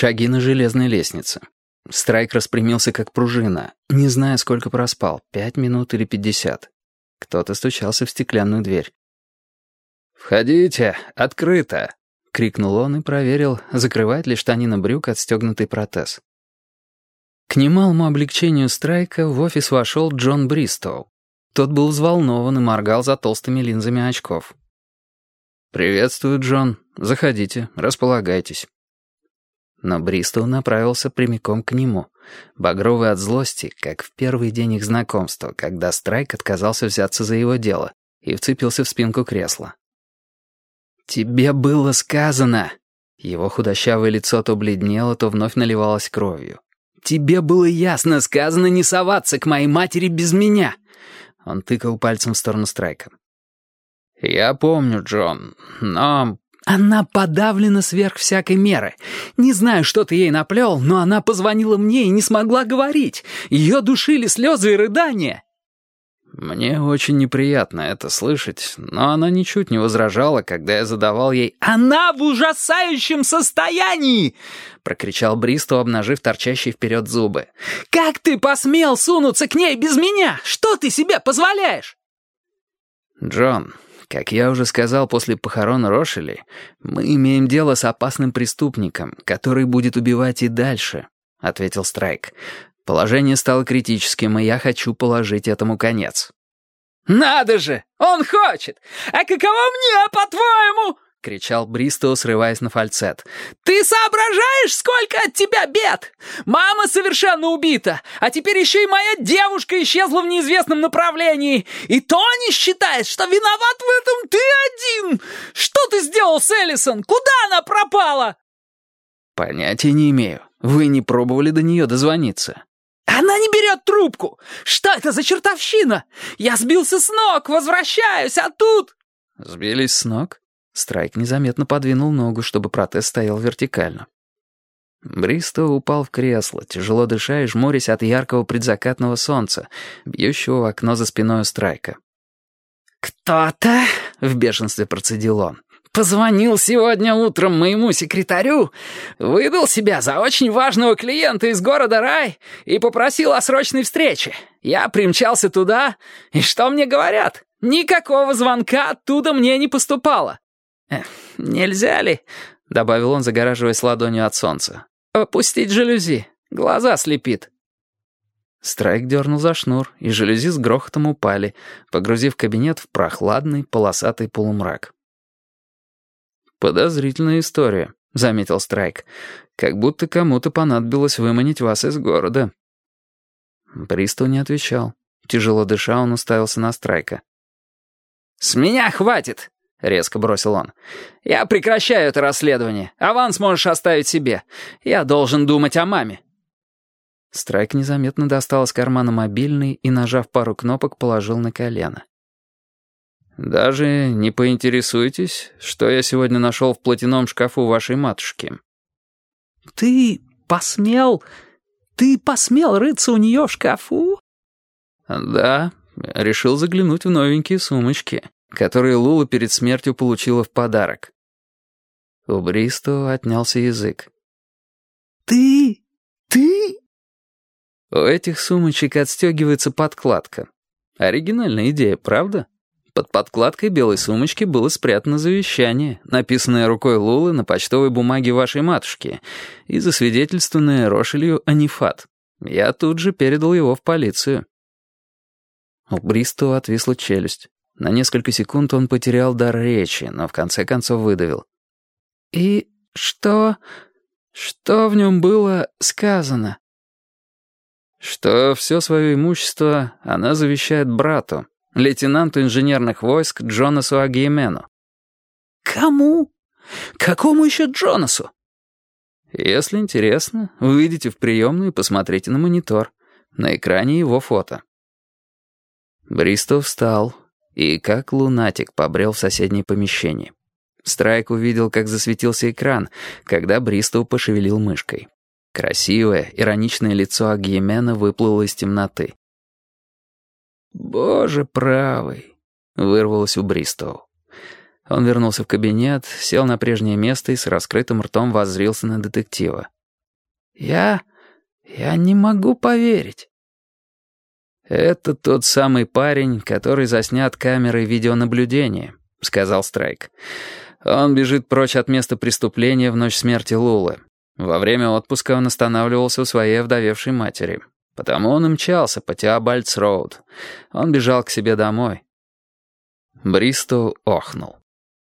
Шаги на железной лестнице. Страйк распрямился как пружина, не зная, сколько проспал, пять минут или пятьдесят. Кто-то стучался в стеклянную дверь. «Входите, открыто!» — крикнул он и проверил, закрывает ли штанина брюк отстегнутый протез. К немалому облегчению Страйка в офис вошел Джон Бристоу. Тот был взволнован и моргал за толстыми линзами очков. «Приветствую, Джон. Заходите, располагайтесь». Но Бристоу направился прямиком к нему, багровый от злости, как в первый день их знакомства, когда Страйк отказался взяться за его дело и вцепился в спинку кресла. «Тебе было сказано!» Его худощавое лицо то бледнело, то вновь наливалось кровью. «Тебе было ясно сказано не соваться к моей матери без меня!» Он тыкал пальцем в сторону Страйка. «Я помню, Джон, но она подавлена сверх всякой меры. Не знаю, что ты ей наплел, но она позвонила мне и не смогла говорить. Ее душили слезы и рыдания. Мне очень неприятно это слышать, но она ничуть не возражала, когда я задавал ей «Она в ужасающем состоянии!» — прокричал Бристу, обнажив торчащие вперед зубы. «Как ты посмел сунуться к ней без меня? Что ты себе позволяешь?» «Джон, как я уже сказал после похорон Рошели, мы имеем дело с опасным преступником, который будет убивать и дальше», — ответил Страйк. «Положение стало критическим, и я хочу положить этому конец». «Надо же! Он хочет! А каково мне, по-твоему?» — кричал Бристоу, срываясь на фальцет. «Ты соображаешь, сколько от тебя бед? Мама совершенно убита, а теперь еще и моя девушка исчезла в неизвестном направлении. И Тони считает, что виноват в этом ты один. Что ты сделал с Эллисон? Куда она пропала?» «Понятия не имею. Вы не пробовали до нее дозвониться?» «Она не берет трубку! Что это за чертовщина? Я сбился с ног, возвращаюсь, а тут...» «Сбились с ног?» Страйк незаметно подвинул ногу, чтобы протез стоял вертикально. Бристо упал в кресло, тяжело дыша и жмурясь от яркого предзакатного солнца, бьющего в окно за спиной у Страйка. «Кто-то», — в бешенстве процедил он, — «позвонил сегодня утром моему секретарю, выдал себя за очень важного клиента из города Рай и попросил о срочной встрече. Я примчался туда, и что мне говорят? Никакого звонка оттуда мне не поступало. «Нельзя ли?» — добавил он, загораживаясь ладонью от солнца. «Опустить жалюзи. Глаза слепит». Страйк дернул за шнур, и жалюзи с грохотом упали, погрузив кабинет в прохладный полосатый полумрак. «Подозрительная история», — заметил Страйк. «Как будто кому-то понадобилось выманить вас из города». Бристол не отвечал. Тяжело дыша, он уставился на Страйка. «С меня хватит!» — резко бросил он. «Я прекращаю это расследование. Аванс можешь оставить себе. Я должен думать о маме». Страйк незаметно достал из кармана мобильный и, нажав пару кнопок, положил на колено. «Даже не поинтересуйтесь, что я сегодня нашел в платяном шкафу вашей матушки?» «Ты посмел... Ты посмел рыться у нее в шкафу?» «Да, решил заглянуть в новенькие сумочки» которые Лула перед смертью получила в подарок. У Бристо отнялся язык. «Ты? Ты?» У этих сумочек отстегивается подкладка. Оригинальная идея, правда? Под подкладкой белой сумочки было спрятано завещание, написанное рукой Лулы на почтовой бумаге вашей матушки и засвидетельствованное Рошелью Анифат. Я тут же передал его в полицию. У Бристо отвисла челюсть. На несколько секунд он потерял дар речи, но в конце концов выдавил. «И что... что в нем было сказано?» «Что все свое имущество она завещает брату, лейтенанту инженерных войск Джонасу Агиемену». «Кому? Какому еще Джонасу?» «Если интересно, выйдите в приемную и посмотрите на монитор. На экране его фото». Бристов встал, и как лунатик побрел в соседнее помещение. Страйк увидел, как засветился экран, когда Бристоу пошевелил мышкой. Красивое, ироничное лицо Агьемена выплыло из темноты. «Боже правый!» — вырвалось у Бристоу. Он вернулся в кабинет, сел на прежнее место и с раскрытым ртом воззрился на детектива. «Я... я не могу поверить». «Это тот самый парень, который заснят камерой видеонаблюдения», — сказал Страйк. «Он бежит прочь от места преступления в ночь смерти Лулы. Во время отпуска он останавливался у своей овдовевшей матери. Потому он и мчался по Теобальдс-Роуд. Он бежал к себе домой». Бристоу охнул.